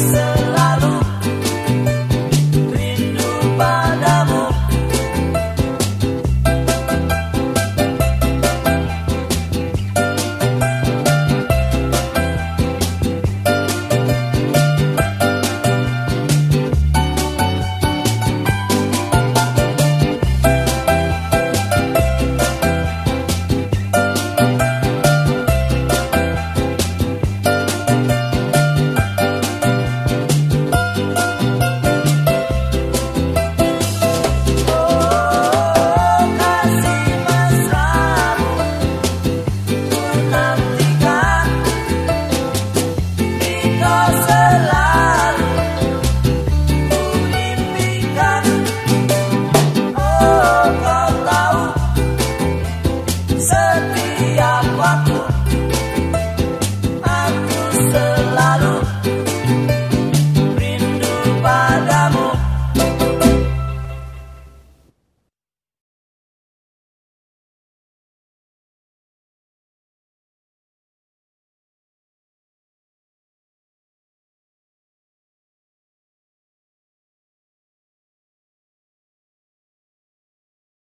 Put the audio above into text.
So.